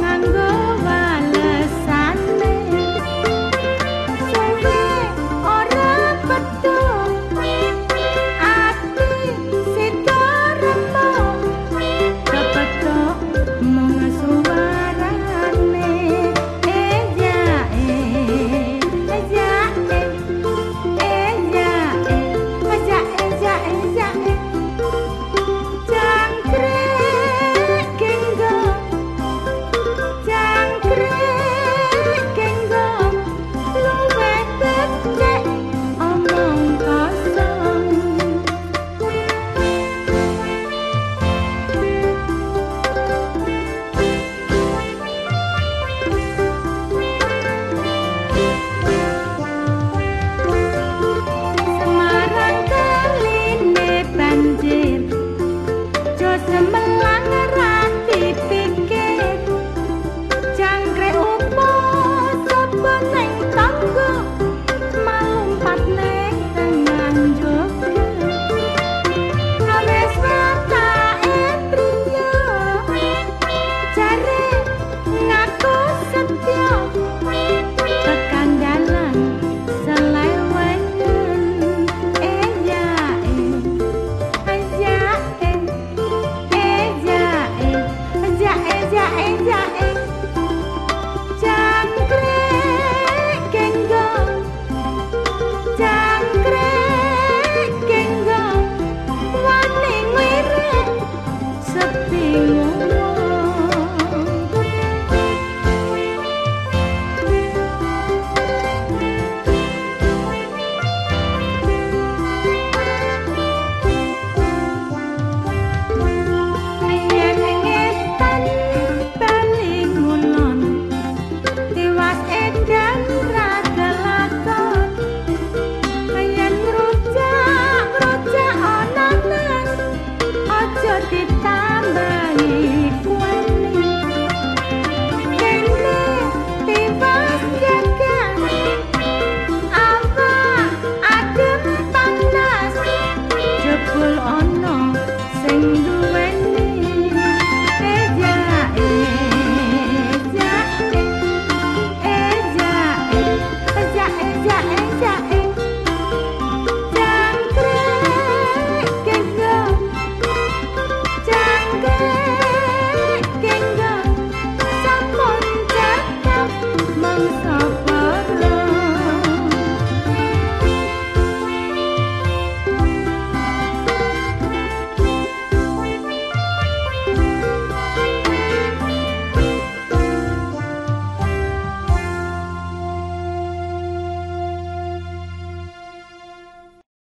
Ngàn ಎಂದು